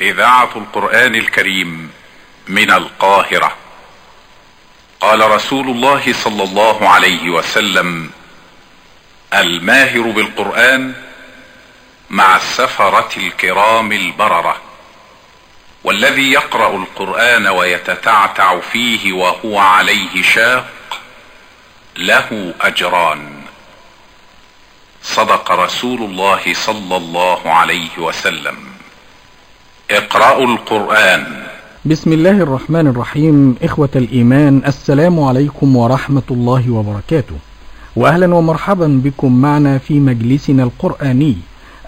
إذاعة القرآن الكريم من القاهرة. قال رسول الله صلى الله عليه وسلم الماهر بالقرآن مع السفرة الكرام البررة والذي يقرأ القرآن ويتتعتع فيه وهو عليه شاق له أجران. صدق رسول الله صلى الله عليه وسلم. اقرأوا القرآن. بسم الله الرحمن الرحيم. إخوة الإيمان السلام عليكم ورحمة الله وبركاته. وأهلا ومرحبا بكم معنا في مجلسنا القرآني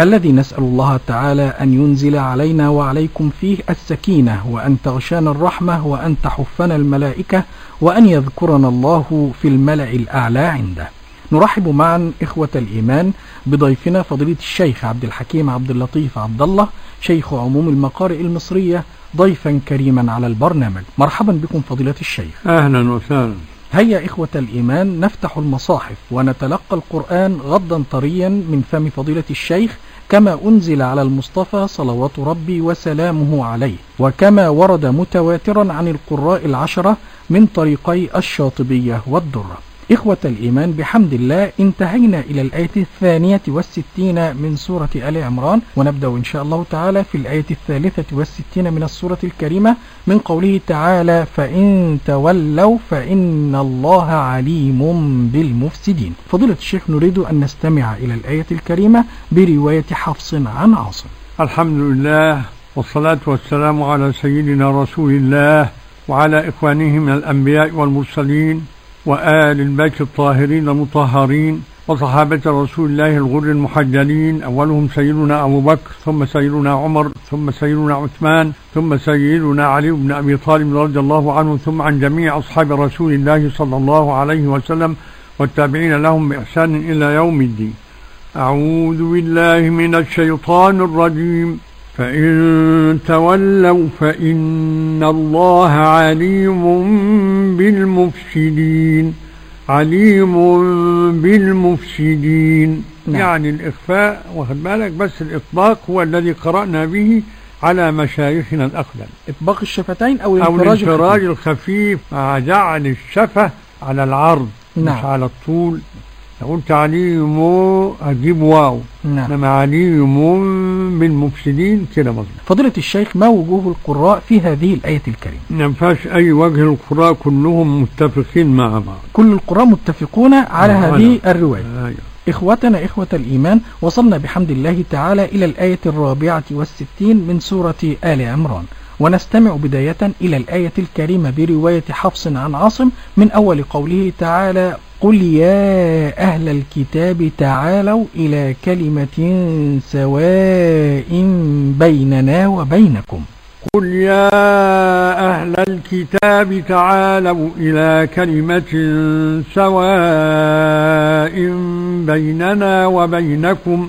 الذي نسأل الله تعالى أن ينزل علينا وعليكم فيه السكينة وأن تغشانا الرحمة وأن تحفنا الملائكة وأن يذكرنا الله في الملأ الأعلى عنده. نرحب معا إخوة الإيمان بضيفنا فضيلة الشيخ عبد الحكيم عبد اللطيف عبد الله شيخ عموم المقارئ المصرية ضيفا كريما على البرنامج. مرحبا بكم فضيلة الشيخ. أهلا وسهلا. هيا إخوة الإيمان نفتح المصاحف ونتلقى القرآن غضا طريا من فم فضيلة الشيخ كما أنزل على المصطفى صلوات ربي وسلامه عليه وكما ورد متواترا عن القراء العشرة من طريقي الشاطبية والدرة. إخوة الإيمان بحمد الله انتهينا إلى الآية الثانية والستين من سورة آل عمران. ونبدأ إن شاء الله تعالى في الآية الثالثة والستين من السورة الكريمة من قوله تعالى فإن تولوا فإن الله عليم بالمفسدين فضيلة الشيخ نريد أن نستمع إلى الآية الكريمة برواية حفص عن عاصم. الحمد لله والصلاة والسلام على سيدنا رسول الله وعلى إخوانه من الأنبياء والمرسلين وآل البيت الطاهرين المطهرين وصحابة رسول الله الغر المحجلين أولهم سيدنا أبو بكر ثم سيدنا عمر ثم سيدنا عثمان ثم سيدنا علي بن أبي طالب رضي الله عنه ثم عن جميع أصحاب رسول الله صلى الله عليه وسلم والتابعين لهم بإحسان إلى يوم الدين. أعوذ بالله من الشيطان الرجيم. فإن تولوا فإن الله عليم بالمفسدين عليم بالمفسدين نعم. يعني الإخفاء واخد بالك بس الإطلاق هو الذي قرأنا به على مشايخنا الأقدم إطباق الشفتين أو أو الانفراج الانفراج الخفيف. الخفيف مع جعل الشفة على العرض نعم. مش على الطول لو قلت عليم هتجيب واو. نعم. انما عليم بالمفسدين كده مظبوط. فضيلة الشيخ ما وجوه القراء في هذه الآية الكريمة؟ ما ينفعش أي وجه القراء كلهم متفقين مع بعض. كل القراء متفقون على آه، هذه أنا. الرواية. أيوة. إخوتنا إخوة الإيمان وصلنا بحمد الله تعالى إلى الآية الرابعة والستين من سورة آل عمران. ونستمع بداية إلى الآية الكريمة برواية حفص عن عاصم من أول قوله تعالى قل يا أهل الكتاب تعالوا إلى كلمة سواء بيننا وبينكم. قل يا أهل الكتاب تعالوا إلى كلمة سواء بيننا وبينكم.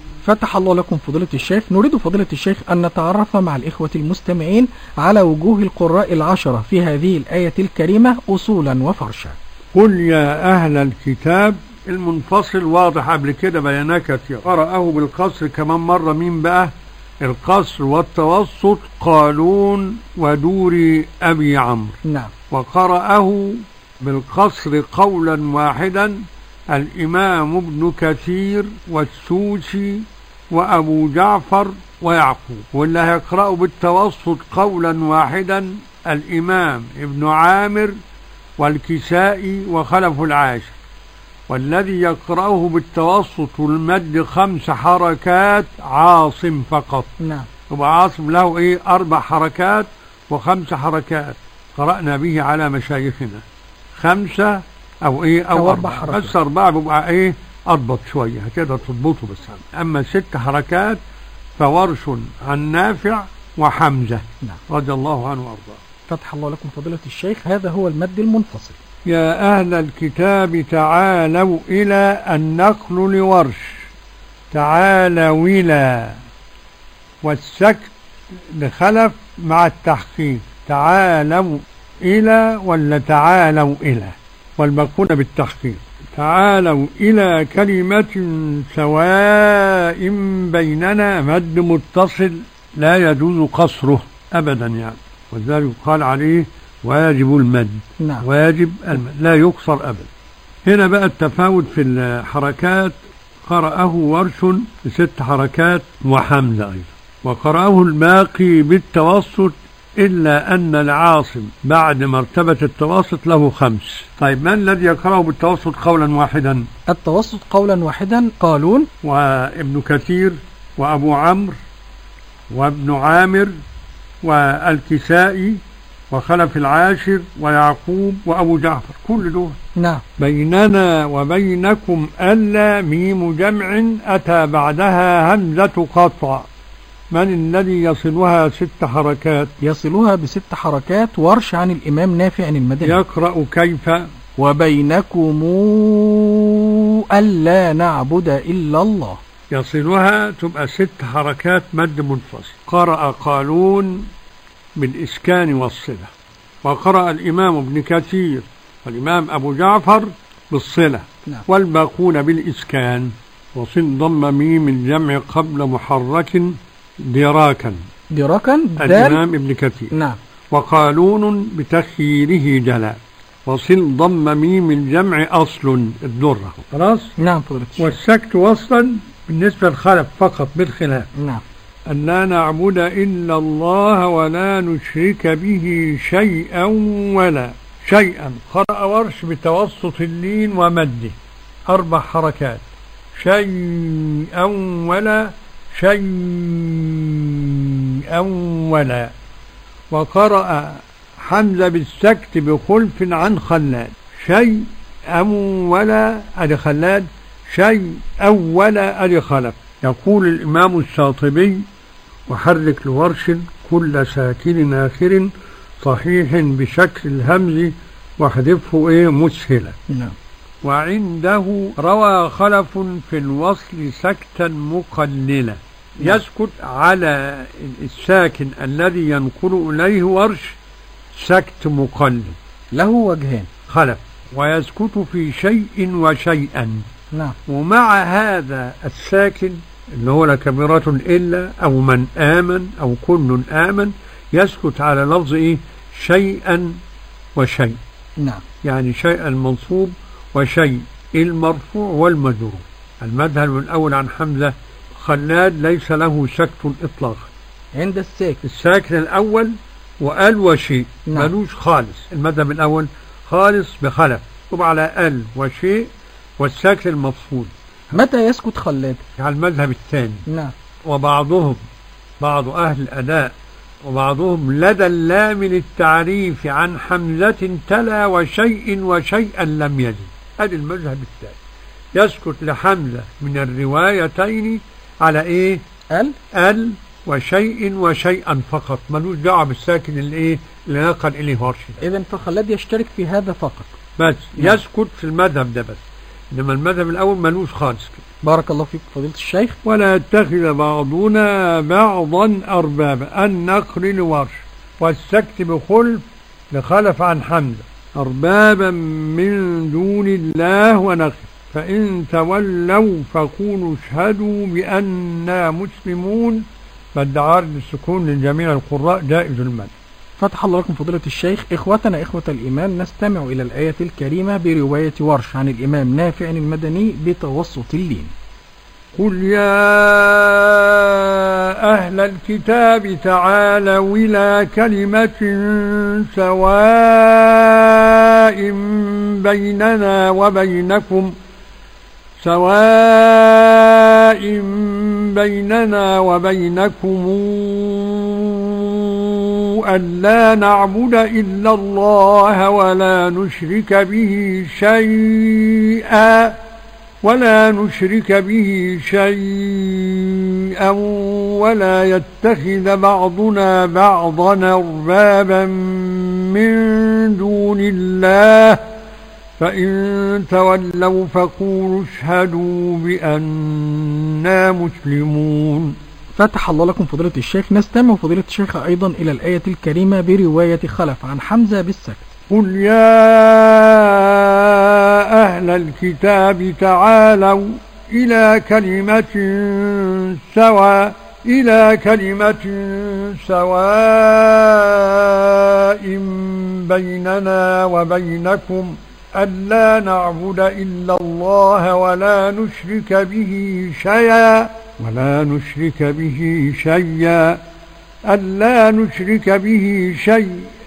فتح الله لكم فضيلة الشيخ. نريد فضيلة الشيخ أن نتعرف مع الإخوة المستمعين على وجوه القراء العشرة في هذه الآية الكريمة أصولا وفرشا. قل يا أهل الكتاب المنفصل واضح قبل كده بياناه كتير قرأه بالقصر كمان مرة مين بقى القصر والتوسط قالون ودور أبي عمرو. نعم. وقرأه بالقصر قولا واحدا الإمام ابن كثير والسوسي وأبو جعفر ويعقوب واللي هيقرأه بالتوسط قولا واحدا الإمام ابن عامر والكسائي وخلف العاشر. والذي يقرأه بالتوسط والمد خمس حركات عاصم فقط. نعم. يبقى عاصم له إيه؟ أربع حركات وخمس حركات. قرأنا به على مشايخنا. خمسة أو إيه؟ أو, أو أربع حركات. بس أربعة بيبقى إيه؟ اضبط شوية هتقدر تضبطه بس. أما ست حركات فورش عن نافع وحمزة. نعم. رضي الله عنه وأرضاه. فتح الله لكم فضيلة الشيخ هذا هو المد المنفصل. يا أهل الكتاب تعالوا إلى النقل لورش. تعالوا إلى والسكت لخلف مع التحقيق. تعالوا إلى ولا تعالوا إلى؟ والباقون بالتحقيق. تعالوا إلى كلمة سواء بيننا مد متصل لا يجوز قصره أبدا يعني. وذلك قال عليه واجب المد. نعم. واجب المد. لا يقصر أبدا. هنا بقى التفاوت في الحركات. قرأه ورش بست حركات وحمزة أيضا. وقرأه الباقي بالتوسط إلا أن العاصم بعد مرتبة التوسط له خمس. طيب من الذي يقرأه بالتوسط قولا واحدا؟ التوسط قولا واحدا قالون. وابن كثير وأبو عمرو وابن عامر والكسائي وخلف العاشر ويعقوب وأبو جعفر. كل دول. نعم. بيننا وبينكم ألا ميم جمع أتى بعدها همزة قطع. من الذي يصلها ست حركات؟ يصلها بست حركات ورش عن الإمام نافع المدني. يقرأ كيف؟ وبينكم ألا نعبد إلا الله. يصلها تبقى ست حركات مد منفصل. قرأ قالون بالإسكان والصلة. وقرأ الإمام ابن كثير والإمام أبو جعفر بالصلة. نعم. والباقون بالإسكان. وصل ضم ميم الجمع قبل محرك دراكا دراكا الإمام ابن كثير. نعم. وقالون بتخييره جلاء وصل ضم ميم الجمع أصل الدرة. خلاص؟ نعم الشيخ. والسكت وصلا بالنسبة للخلف فقط بالخلاف. نعم. أن لا نعبد إلا الله ولا نشرك به شيئا ولا. شيئا. قرأ ورش بتوسط اللين ومده. أربع حركات. شيئا ولا. شيئا ولا. وقرأ حمزة بالسكت بخلف عن خلاد. شيئا ولا أدي خلاد. شيئا ولا أدي خلف. يقول الإمام الشاطبي وحرك لورش كل ساكن آخر صحيح بشكل الهمز واحذفه إيه مسهلا. نعم. وعنده روى خلف في الوصل سكتا مقللا. يسكت على الساكن الذي ينقل إليه ورش سكت مقلل. له وجهان خلف. ويسكت في شيء وشيئا. نعم. ومع هذا الساكن اللي هو لكبيرة إلا أو من آمن أو كل آمن يسكت على لفظ إيه؟ شيئا وشيء. نعم. يعني شيء المنصوب وشيء المرفوع والمجرور. المذهب الأول عن حمزة خلاد ليس له سكت إطلاقا عند الساكن. الساكن الأول وقال وشيء نعم. ملوش خالص. المذهب الأول خالص بخلف. طب على آل وشيء والساكن المفصول. متى يسكت خلاد؟ على المذهب الثاني. نعم. وبعضهم بعض أهل الأداء وبعضهم لدى اللام للتعريف عن حمزة تلا وشيء وشيئا لم يزد هذا المذهب الثاني. يسكت لحمزة من الروايتين على إيه؟ ال؟ ال وشيء وشيئا فقط. ملوش دعوة بالساكن اللي إيه؟ اللي نقل إليه ورش ده. إذا فخلاد يشترك في هذا فقط. بس نعم. يسكت في المذهب ده بس. إنما المذهب الأول ملوش خالص كده. بارك الله فيك فضيلة الشيخ. ولا يتخذ بعضنا بعضا اربابا. النقل لورش والسكت بخلف لخلف عن حمزة. اربابا من دون الله ونخل. فإن تولوا فقولوا اشهدوا بأننا مسلمون. فالدعار للسكون لجميع القراء جائز المد فتح الله لكم فضيلة الشيخ. إخوتنا إخوة الإيمان نستمع إلى الآية الكريمة برواية ورش عن الإمام نافع المدني بتوسط اللين. قل يا أهل الكتاب تعالوا إلى كلمة سواء بيننا وبينكم سواء بيننا وبينكم ألا نعبد إلا الله ولا نشرك به شيئا ولا نشرك به شيئا ولا يتخذ بعضنا بعضا أربابا من دون الله. فإن تولوا فقولوا اشهدوا بأننا مسلمون. فتح الله لكم فضيلة الشيخ. نستمع فضيلة الشيخ أيضا إلى الآية الكريمة برواية خلف عن حمزة بالسكت. قل يا أهل الكتاب تعالوا إلى كلمة سواء إلى كلمة سواء بيننا وبينكم ألا نعبد إلا الله ولا نشرك به شيئا ولا نشرك به شيئا ألا نشرك به شيئا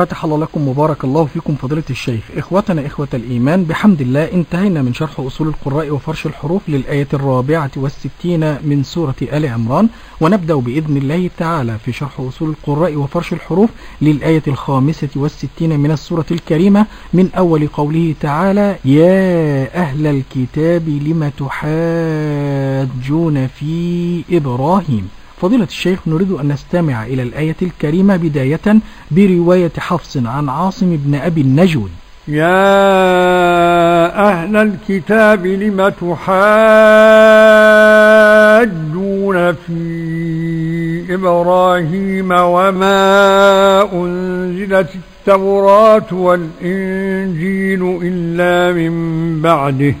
فتح الله لكم وبارك الله فيكم فضيلة الشيخ. إخوتنا إخوة الإيمان بحمد الله انتهينا من شرح أصول القراء وفرش الحروف للآية الرابعة والستين من سورة آل عمران. ونبدأ بإذن الله تعالى في شرح أصول القراء وفرش الحروف للآية الخامسة والستين من السورة الكريمة. من أول قوله تعالى يا أهل الكتاب لم تحاجون في إبراهيم؟ فضيلة الشيخ نريد أن نستمع إلى الآية الكريمة بداية برواية حفص عن عاصم بن أبي النجود. يا أهل الكتاب لم تحاجون في إبراهيم وما أنزلت التوراة والإنجيل إلا من بعده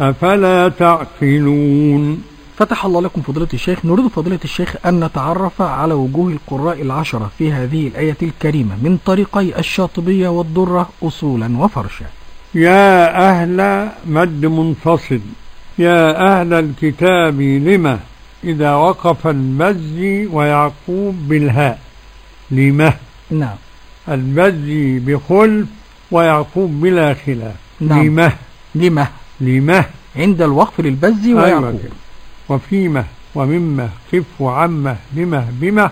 أفلا تعقلون؟ فتح الله لكم فضيلة الشيخ. نريد فضيلة الشيخ أن نتعرف على وجوه القراء العشرة في هذه الآية الكريمة من طريقي الشاطبية والدرة أصولا وفرشا. يا أهل مد منفصل يا أهل الكتاب لما إذا وقف المزي ويعقوب بالهاء؟ لما نعم. المزي بخلف ويعقوب بلا خلاف. نعم. لما لما لما عند الوقف للبز أيوة. ويعقوب. كده. وفيمة ومما خف وعمة بمة بمة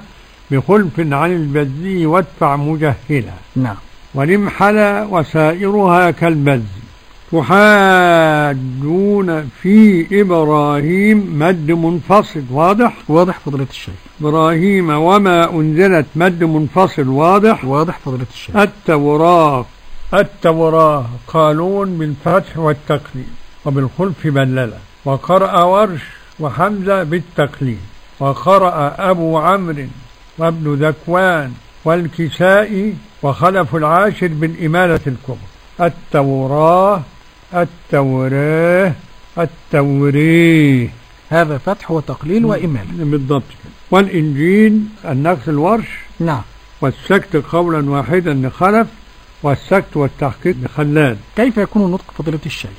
بخلف عن البزي وادفع مجهلا. نعم. ولمحل وسائرها كالبز تحاجون في إبراهيم مد منفصل. واضح؟ واضح فضيلة الشيخ. إبراهيم وما أنزلت مد منفصل. واضح؟ واضح فضيلة الشيخ. التوراة التوراة قالون بالفتح والتقليد وبالخلف بللة وقرأ ورش وحمزة بالتقليد. وقرأ أبو عمرو وابن ذكوان والكسائي وخلف العاشر بالإمالة الكبرى. التوراة التوراة التوريه. هذا فتح وتقليل وإمالة. بالضبط. والإنجيل النقص الورش. نعم. والسكت قولا واحدا لخلف والسكت والتحقيق لخلاد كيف يكون النطق فضيلة الشيخ؟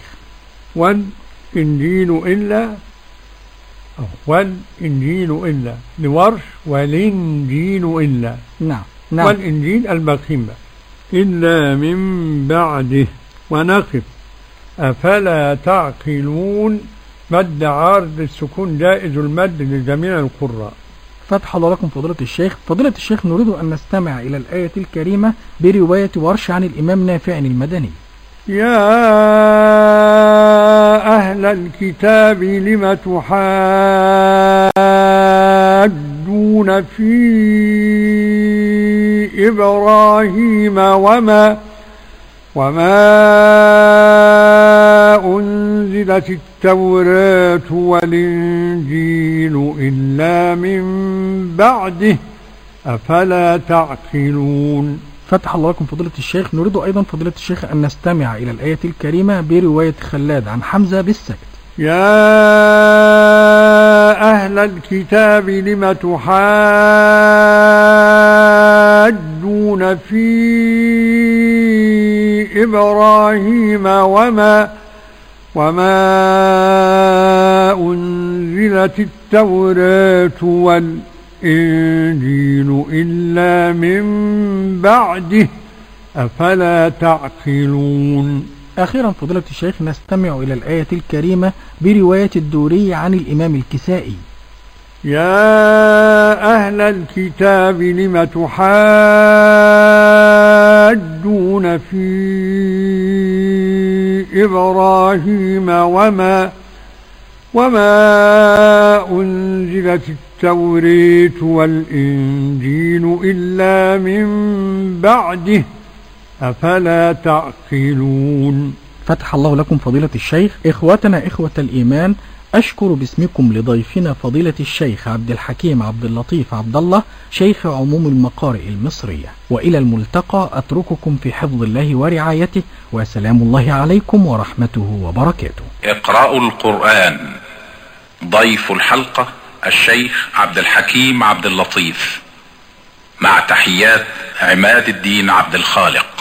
والإنجيل إلا والإنجيل إلا. لورش والإنجيل إلا. نعم نعم. والإنجيل البقيم بقى. إلا من بعده. ونقف. أفلا تعقلون مد عارض السكون جائز المد لجميع القراء. فتح الله لكم فضيلة الشيخ. فضيلة الشيخ نريد أن نستمع إلى الآية الكريمة برواية ورش عن الإمام نافع المدني. يا أهل الكتاب لم تحاجون في إبراهيم وما وما أنزلت التوراة والإنجيل إلا من بعده أفلا تعقلون فتح الله لكم فضيلة الشيخ. نريد أيضا فضيلة الشيخ أن نستمع إلى الآية الكريمة برواية خلاد عن حمزة بالسكت. يا أهل الكتاب لم تحاجون في إبراهيم وما وما أنزلت التوراة والإنجيل إلا من بعده أفلا تعقلون؟ أخيرا فضيلة الشيخ نستمع إلى الآية الكريمة برواية الدوري عن الإمام الكسائي. يا أهل الكتاب لم تحاجون في إبراهيم وما وما أنزلت التوريت والإنجيل إلا من بعده أفلا تعقلون فتح الله لكم فضيلة الشيخ. إخوتنا إخوة الإيمان أشكر باسمكم لضيفنا فضيلة الشيخ عبد الحكيم عبد اللطيف عبد الله شيخ عموم المقارئ المصرية. وإلى الملتقى أترككم في حفظ الله ورعايته وسلام الله عليكم ورحمته وبركاته. اقرأوا القرآن. ضيف الحلقة الشيخ عبد الحكيم عبد اللطيف. مع تحيات عماد الدين عبد الخالق.